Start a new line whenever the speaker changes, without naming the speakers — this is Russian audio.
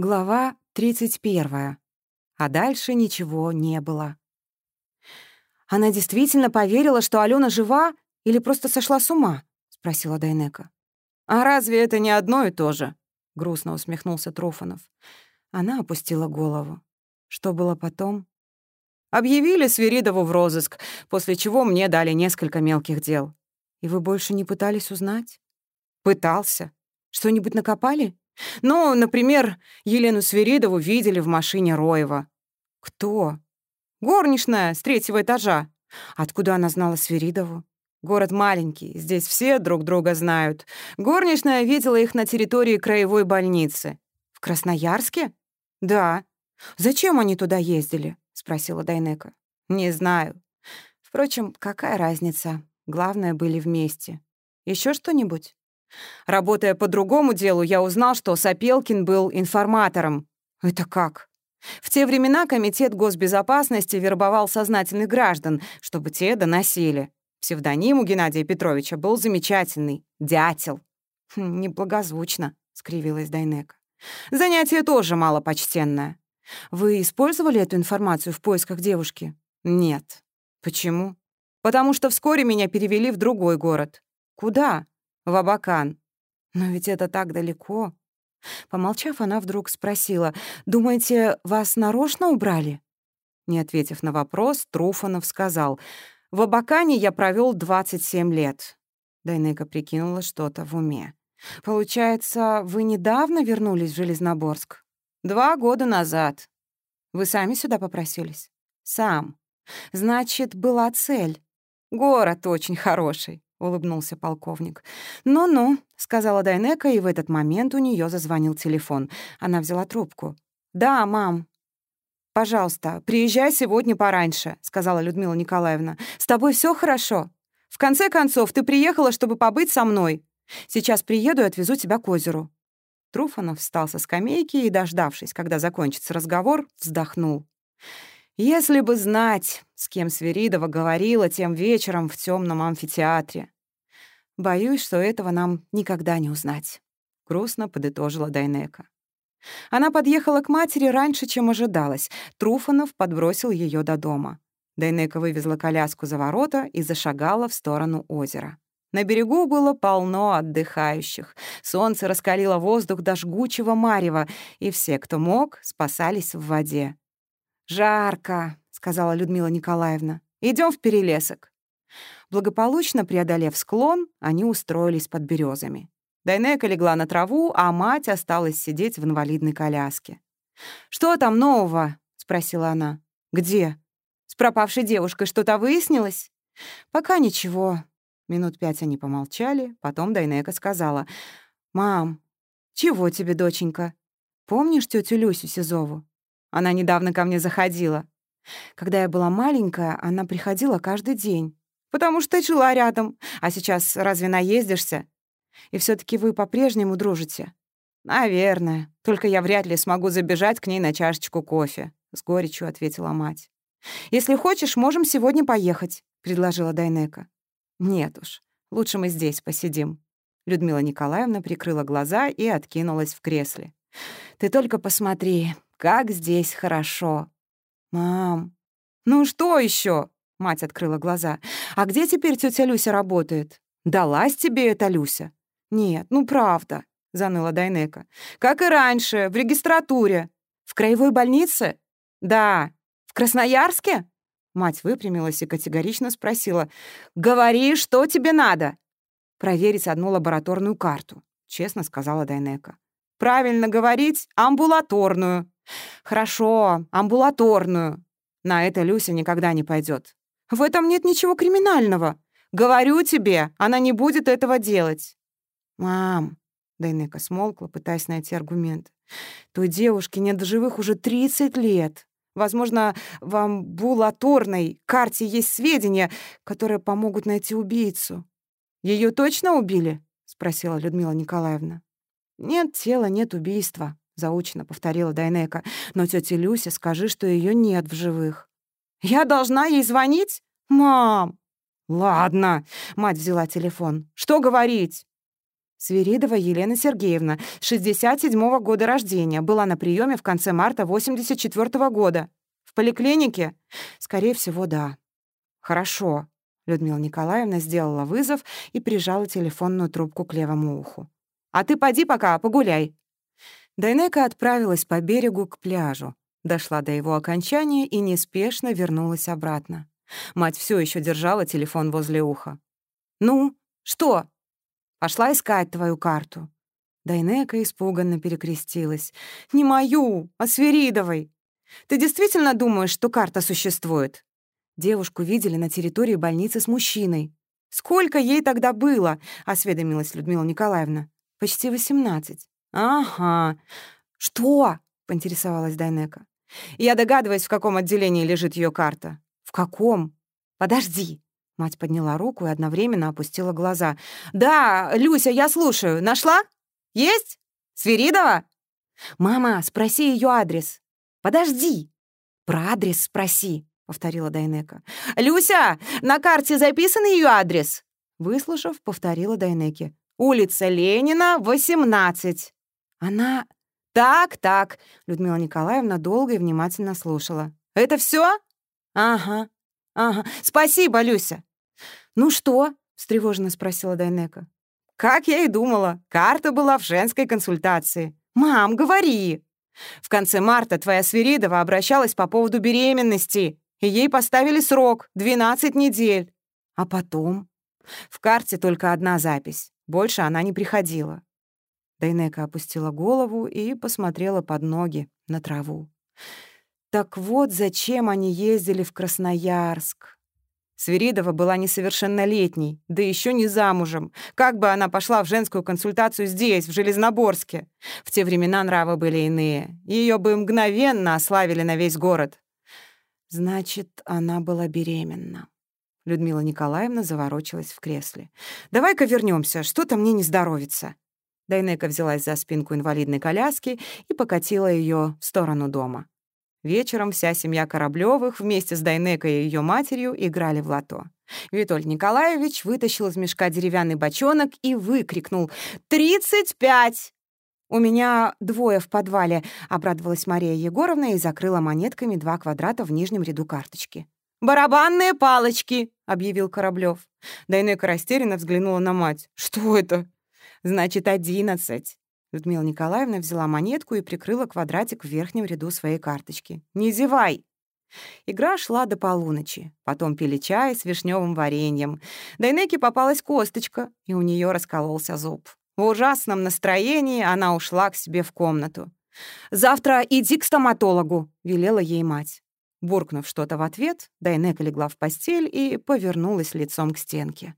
Глава 31. А дальше ничего не было. «Она действительно поверила, что Алена жива или просто сошла с ума?» — спросила Дайнека.
«А разве это не одно и то же?» — грустно усмехнулся Труфанов.
Она опустила голову. Что было потом?
Объявили Свиридову в розыск, после чего мне дали несколько мелких дел.
И вы больше не пытались узнать?
Пытался.
Что-нибудь накопали?
Ну, например, Елену Свиридову видели в машине Роева.
Кто?
Горничная с третьего этажа.
Откуда она знала Свиридову?
Город маленький, здесь все друг друга знают. Горничная видела их на территории краевой больницы.
В Красноярске?
Да.
Зачем они туда ездили? спросила Дайнека.
Не знаю.
Впрочем, какая разница? Главное, были вместе. Еще что-нибудь?
Работая по другому делу, я узнал, что Сапелкин был информатором.
Это как?
В те времена Комитет госбезопасности вербовал сознательных граждан, чтобы те доносили. Псевдоним у Геннадия Петровича был замечательный — «Дятел».
Хм, «Неблагозвучно», — скривилась Дайнека.
«Занятие тоже малопочтенное».
«Вы использовали эту информацию в поисках девушки?»
«Нет».
«Почему?»
«Потому что вскоре меня перевели в другой город».
«Куда?»
В Абакан.
Но ведь это так далеко. Помолчав, она вдруг спросила, «Думаете, вас нарочно убрали?»
Не ответив на вопрос, Труфанов сказал, «В Абакане я провел 27 лет».
Дайнека прикинула что-то в уме. «Получается, вы недавно вернулись в Железноборск?»
«Два года назад».
«Вы сами сюда попросились?»
«Сам».
«Значит, была цель».
«Город очень хороший». — улыбнулся полковник.
«Ну-ну», — сказала Дайнека, и в этот момент у нее зазвонил телефон. Она взяла трубку.
«Да, мам».
«Пожалуйста, приезжай сегодня пораньше», — сказала Людмила Николаевна. «С тобой все хорошо? В конце концов, ты приехала, чтобы побыть со мной. Сейчас приеду и отвезу тебя к озеру». Труфанов встал со скамейки и, дождавшись, когда закончится разговор, вздохнул. Если бы знать, с кем Сверидова говорила тем вечером в темном амфитеатре. Боюсь, что этого нам никогда не узнать. Грустно подытожила Дайнека. Она подъехала к матери раньше, чем ожидалось. Труфанов подбросил ее до дома. Дайнека вывезла коляску за ворота и зашагала в сторону озера. На берегу было полно отдыхающих. Солнце раскалило воздух до жгучего марева, и все, кто мог, спасались в воде. «Жарко», — сказала Людмила Николаевна. Идем в перелесок». Благополучно преодолев склон, они устроились под березами. Дайнека легла на траву, а мать осталась сидеть в инвалидной коляске. «Что там нового?» — спросила она. «Где?» «С пропавшей девушкой что-то выяснилось?» «Пока ничего». Минут пять они помолчали, потом Дайнека сказала. «Мам, чего тебе, доченька? Помнишь тетю Люсю Сизову? Она недавно ко мне заходила. Когда я была маленькая, она приходила каждый день. Потому что жила рядом. А сейчас разве наездишься? И все таки вы по-прежнему дружите? Наверное. Только я вряд ли смогу забежать к ней на чашечку кофе. С горечью ответила мать. «Если хочешь, можем сегодня поехать», — предложила Дайнека. «Нет уж, лучше мы здесь посидим». Людмила Николаевна прикрыла глаза и откинулась в кресле. «Ты только посмотри, как здесь хорошо. Мам, ну что еще? Мать открыла глаза. А где теперь тетя Люся работает? Далась тебе эта Люся? Нет, ну правда, заныла Дайнека. Как и раньше, в регистратуре. В краевой больнице? Да. В Красноярске? Мать выпрямилась и категорично спросила. «Говори, что тебе надо?» «Проверить одну лабораторную карту», — честно сказала Дайнека. «Правильно говорить, амбулаторную», «Хорошо, амбулаторную». На это Люся никогда не пойдет. «В этом нет ничего криминального. Говорю тебе, она не будет этого делать». «Мам», — Дайнека смолкла, пытаясь найти аргумент, «той девушке нет живых уже 30 лет. Возможно, в амбулаторной карте есть сведения, которые помогут найти убийцу». Ее точно убили?» — спросила Людмила Николаевна. «Нет тела, нет убийства», заучно повторила Дайнека. Но тетя Люся, скажи, что ее нет в живых. Я должна ей звонить? Мам! Ладно, мать взяла телефон. Что говорить? Свиридова Елена Сергеевна, 67-го года рождения, была на приеме в конце марта 84-го года. В поликлинике? Скорее всего, да. Хорошо. Людмила Николаевна сделала вызов и прижала телефонную трубку к левому уху. «А ты поди пока, погуляй». Дайнека отправилась по берегу к пляжу, дошла до его окончания и неспешно вернулась обратно. Мать все еще держала телефон возле уха. «Ну, что?» «Пошла искать твою карту». Дайнека испуганно перекрестилась. «Не мою, а Сверидовой. Ты действительно думаешь, что карта существует?» Девушку видели на территории больницы с мужчиной. «Сколько ей тогда было?» — осведомилась Людмила Николаевна. «Почти восемнадцать». «Ага. Что?» — поинтересовалась Дайнека. «Я догадываюсь, в каком отделении лежит ее карта». «В каком?» «Подожди». Мать подняла руку и одновременно опустила глаза. «Да, Люся, я слушаю. Нашла? Есть? Свиридова?» «Мама, спроси ее адрес». «Подожди». «Про адрес спроси», — повторила Дайнека. «Люся, на карте записан ее адрес?» Выслушав, повторила Дайнеке. «Улица Ленина, 18». Она... «Так, так», — Людмила Николаевна долго и внимательно слушала. «Это все? «Ага, ага. Спасибо, Люся». «Ну что?» — встревоженно спросила Дайнека. «Как я и думала. Карта была в женской консультации. Мам, говори!» В конце марта твоя Свиридова обращалась по поводу беременности, и ей поставили срок — 12 недель. А потом? В карте только одна запись. Больше она не приходила. Дайнека опустила голову и посмотрела под ноги, на траву. Так вот зачем они ездили в Красноярск. Свиридова была несовершеннолетней, да еще не замужем. Как бы она пошла в женскую консультацию здесь, в Железноборске? В те времена нравы были иные. Ее бы мгновенно ославили на весь город. Значит, она была беременна. Людмила Николаевна заворочилась в кресле. «Давай-ка вернемся, что-то мне не здоровится». Дайнека взялась за спинку инвалидной коляски и покатила ее в сторону дома. Вечером вся семья Кораблёвых вместе с Дайнекой и ее матерью играли в лото. Витольд Николаевич вытащил из мешка деревянный бочонок и выкрикнул «Тридцать пять!» «У меня двое в подвале», — обрадовалась Мария Егоровна и закрыла монетками два квадрата в нижнем ряду карточки. «Барабанные палочки», — объявил Кораблёв. Дайнека растерянно взглянула на мать. «Что это?» «Значит, одиннадцать». Людмила Николаевна взяла монетку и прикрыла квадратик в верхнем ряду своей карточки. «Не зевай!» Игра шла до полуночи. Потом пили чай с вишневым вареньем. Дайнеке попалась косточка, и у нее раскололся зуб. В ужасном настроении она ушла к себе в комнату. «Завтра иди к стоматологу», — велела ей мать. Буркнув что-то в ответ, Дайнека легла в постель и повернулась лицом к стенке.